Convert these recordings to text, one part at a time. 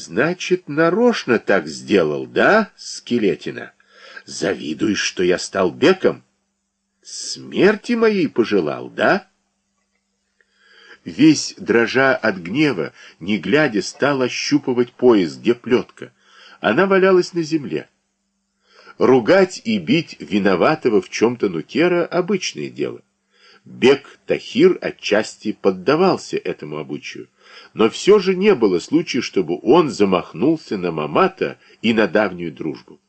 Значит, нарочно так сделал, да, скелетина? Завидуешь, что я стал беком? Смерти моей пожелал, да? Весь, дрожа от гнева, не глядя, стал ощупывать пояс, где плетка. Она валялась на земле. Ругать и бить виноватого в чем-то Нукера — обычное дело. Бек Тахир отчасти поддавался этому обычаю, но все же не было случая, чтобы он замахнулся на Мамата и на давнюю дружбу.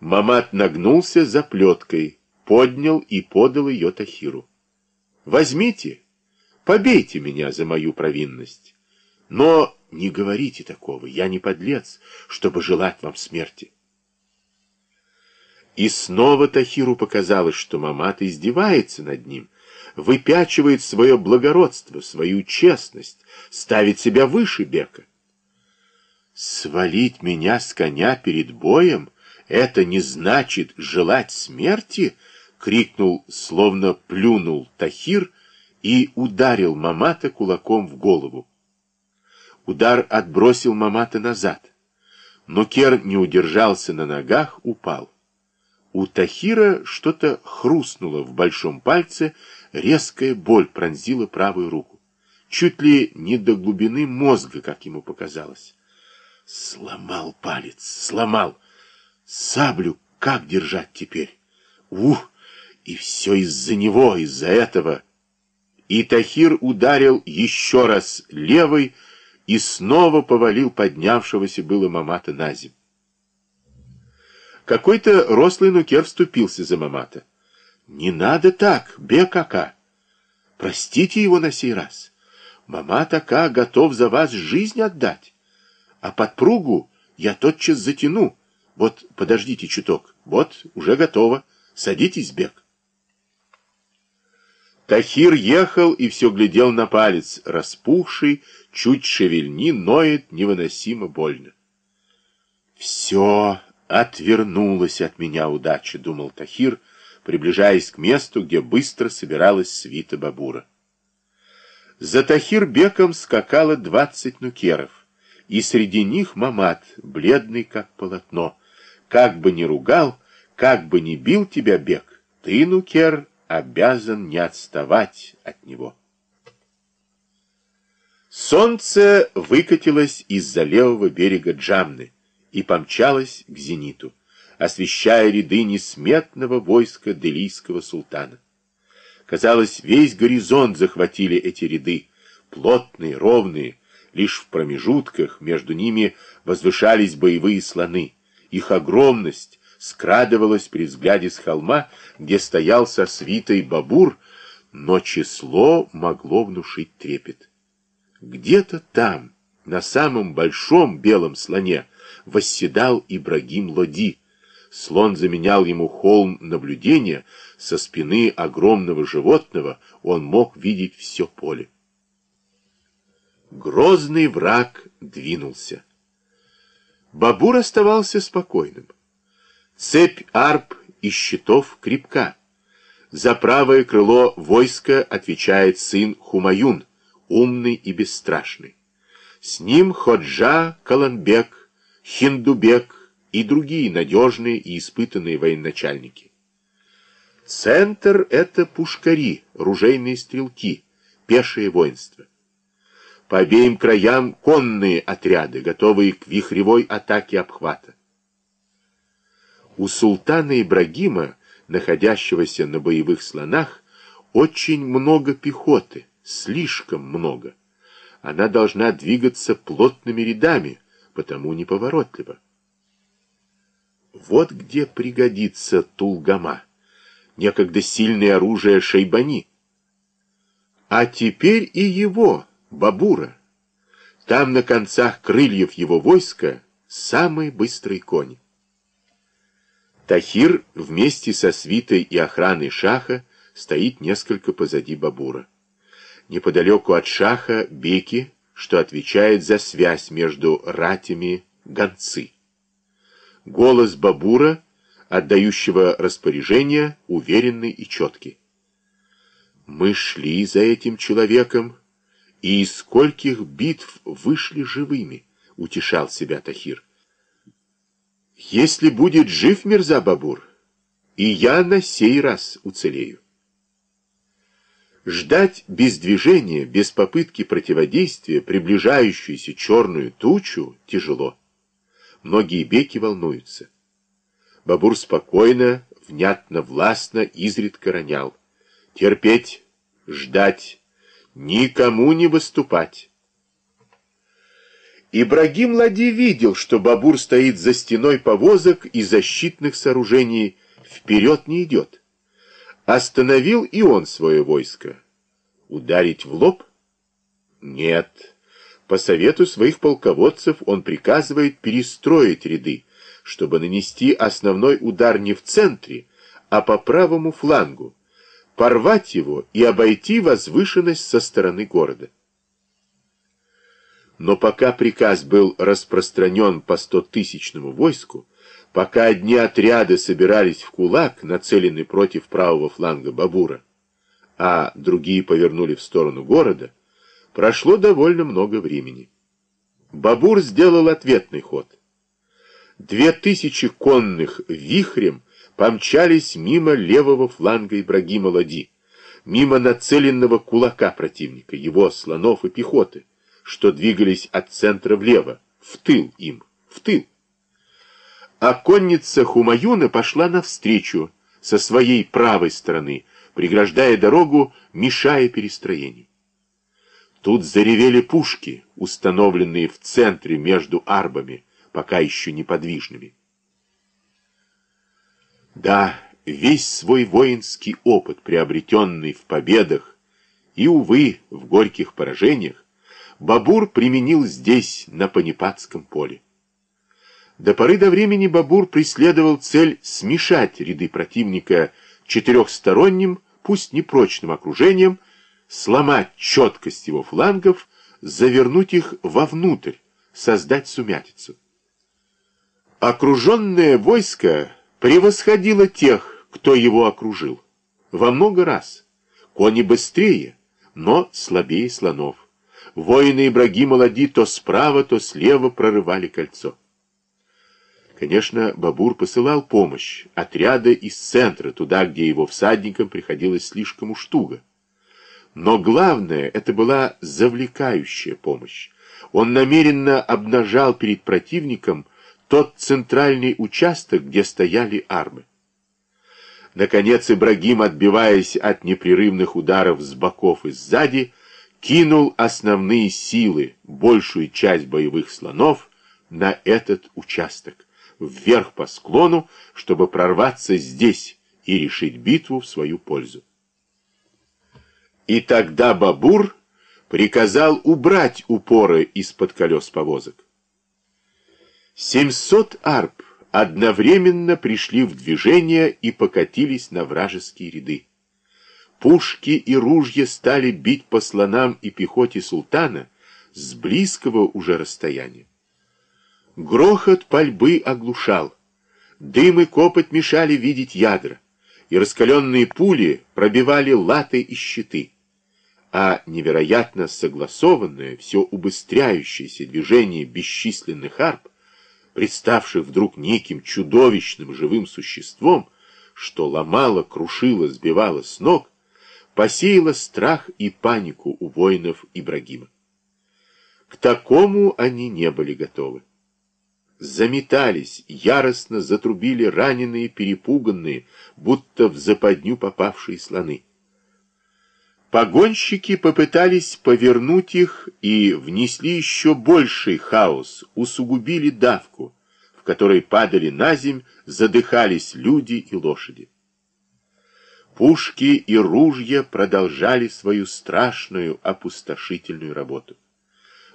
Мамат нагнулся за плеткой, поднял и подал ее Тахиру. «Возьмите, побейте меня за мою провинность, но не говорите такого, я не подлец, чтобы желать вам смерти». И снова Тахиру показалось, что Мамат издевается над ним, выпячивает свое благородство, свою честность, ставит себя выше Бека. «Свалить меня с коня перед боем — это не значит желать смерти?» — крикнул, словно плюнул Тахир и ударил Мамата кулаком в голову. Удар отбросил Мамата назад, но Кер не удержался на ногах, упал. У Тахира что-то хрустнуло в большом пальце, резкая боль пронзила правую руку. Чуть ли не до глубины мозга, как ему показалось. Сломал палец, сломал. Саблю как держать теперь? Ух! И все из-за него, из-за этого. И Тахир ударил еще раз левой и снова повалил поднявшегося было Мамата на землю. Какой-то рослый нукер вступился за Мамата. «Не надо так, Бекака! Простите его на сей раз. Мамат Ака готов за вас жизнь отдать. А подпругу я тотчас затяну. Вот, подождите чуток. Вот, уже готово. Садитесь, Бек». Тахир ехал и все глядел на палец, распухший, чуть шевельни, ноет невыносимо больно. «Все!» Отвернулась от меня удача, думал Тахир, приближаясь к месту, где быстро собиралась свита Бабура. За Тахир беком скакало двадцать нукеров, и среди них Мамат, бледный как полотно. Как бы ни ругал, как бы ни бил тебя бег, ты, нукер, обязан не отставать от него. Солнце выкатилось из-за левого берега Джамны, и помчалась к зениту, освещая ряды несметного войска делийского султана. Казалось, весь горизонт захватили эти ряды, плотные, ровные, лишь в промежутках между ними возвышались боевые слоны. Их огромность скрадывалась при взгляде с холма, где стоял со свитой бабур, но число могло внушить трепет. Где-то там, на самом большом белом слоне, восседал Ибрагим Лоди. Слон заменял ему холм наблюдения, со спины огромного животного он мог видеть все поле. Грозный враг двинулся. Бабур оставался спокойным. Цепь арп и щитов крепка. За правое крыло войска отвечает сын Хумаюн, умный и бесстрашный. С ним Ходжа Каланбек, Хиндубек и другие надежные и испытанные военачальники. Центр — это пушкари, ружейные стрелки, пешее воинство. По обеим краям конные отряды, готовые к вихревой атаке обхвата. У султана Ибрагима, находящегося на боевых слонах, очень много пехоты, слишком много. Она должна двигаться плотными рядами, потому неповоротлива. Вот где пригодится Тулгама, некогда сильное оружие Шейбани. А теперь и его, Бабура. Там на концах крыльев его войска самый быстрый конь. Тахир вместе со свитой и охраной Шаха стоит несколько позади Бабура. Неподалеку от Шаха Беки что отвечает за связь между ратями гонцы. Голос Бабура, отдающего распоряжение, уверенный и четкий. Мы шли за этим человеком, и из скольких битв вышли живыми. — утешал себя Тахир. «Если будет жив Мирза Бабур, и я на сей раз уцелею». Ждать без движения, без попытки противодействия приближающуюся черную тучу тяжело. Многие беки волнуются. Бабур спокойно, внятно, властно, изредка ронял. Терпеть, ждать, никому не выступать. Ибрагим Лади видел, что Бабур стоит за стеной повозок и защитных сооружений, вперед не идет. Остановил и он свое войско. Ударить в лоб? Нет. По совету своих полководцев он приказывает перестроить ряды, чтобы нанести основной удар не в центре, а по правому флангу, порвать его и обойти возвышенность со стороны города. Но пока приказ был распространен по стотысячному войску, пока одни отряды собирались в кулак, нацеленный против правого фланга Бабура, а другие повернули в сторону города, прошло довольно много времени. Бабур сделал ответный ход. Две тысячи конных вихрем помчались мимо левого фланга Ибрагима Лади, мимо нацеленного кулака противника, его слонов и пехоты, что двигались от центра влево, в тыл им, в тыл. А конница Хумаюна пошла навстречу со своей правой стороны, преграждая дорогу, мешая перестроению. Тут заревели пушки, установленные в центре между арбами, пока еще неподвижными. Да, весь свой воинский опыт, приобретенный в победах и, увы, в горьких поражениях, Бабур применил здесь, на Панипатском поле. До поры до времени Бабур преследовал цель смешать ряды противника четырехсторонним, пусть непрочным окружением, сломать четкость его флангов, завернуть их вовнутрь, создать сумятицу. Окруженное войско превосходило тех, кто его окружил, во много раз. Кони быстрее, но слабее слонов воины Ибрагима Лади то справа, то слева прорывали кольцо. Конечно, Бабур посылал помощь, отряды из центра, туда, где его всадникам приходилось слишком уж туго. Но главное, это была завлекающая помощь. Он намеренно обнажал перед противником тот центральный участок, где стояли армы. Наконец Ибрагим, отбиваясь от непрерывных ударов с боков и сзади, кинул основные силы, большую часть боевых слонов, на этот участок, вверх по склону, чтобы прорваться здесь и решить битву в свою пользу. И тогда Бабур приказал убрать упоры из-под колес повозок. Семьсот арб одновременно пришли в движение и покатились на вражеские ряды. Пушки и ружья стали бить по слонам и пехоте султана с близкого уже расстояния. Грохот пальбы оглушал, дым и копоть мешали видеть ядра, и раскаленные пули пробивали латы и щиты, а невероятно согласованное, все убыстряющееся движение бесчисленных арб, представших вдруг неким чудовищным живым существом, что ломало, крушило, сбивало с ног, посеяла страх и панику у воинов Ибрагима. К такому они не были готовы. Заметались, яростно затрубили раненые, перепуганные, будто в западню попавшие слоны. Погонщики попытались повернуть их и внесли еще больший хаос, усугубили давку, в которой падали на земь, задыхались люди и лошади. Пушки и ружья продолжали свою страшную опустошительную работу.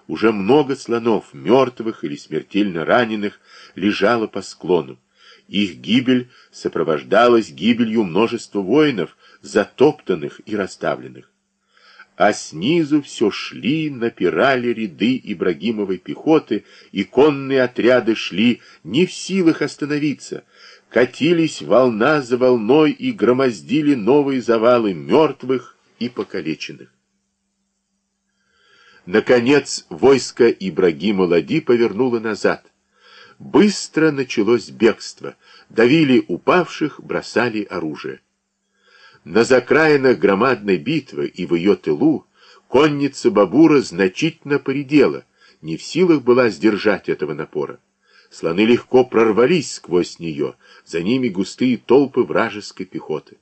Уже много слонов, мертвых или смертельно раненых, лежало по склону. Их гибель сопровождалась гибелью множества воинов, затоптанных и расставленных. А снизу все шли, напирали ряды Ибрагимовой пехоты, и конные отряды шли не в силах остановиться — катились волна за волной и громоздили новые завалы мертвых и покалеченных. Наконец войско Ибрагима Лади повернуло назад. Быстро началось бегство. Давили упавших, бросали оружие. На закраинах громадной битвы и в ее тылу конница Бабура значительно поредела, не в силах была сдержать этого напора. Слоны легко прорвались сквозь нее, за ними густые толпы вражеской пехоты.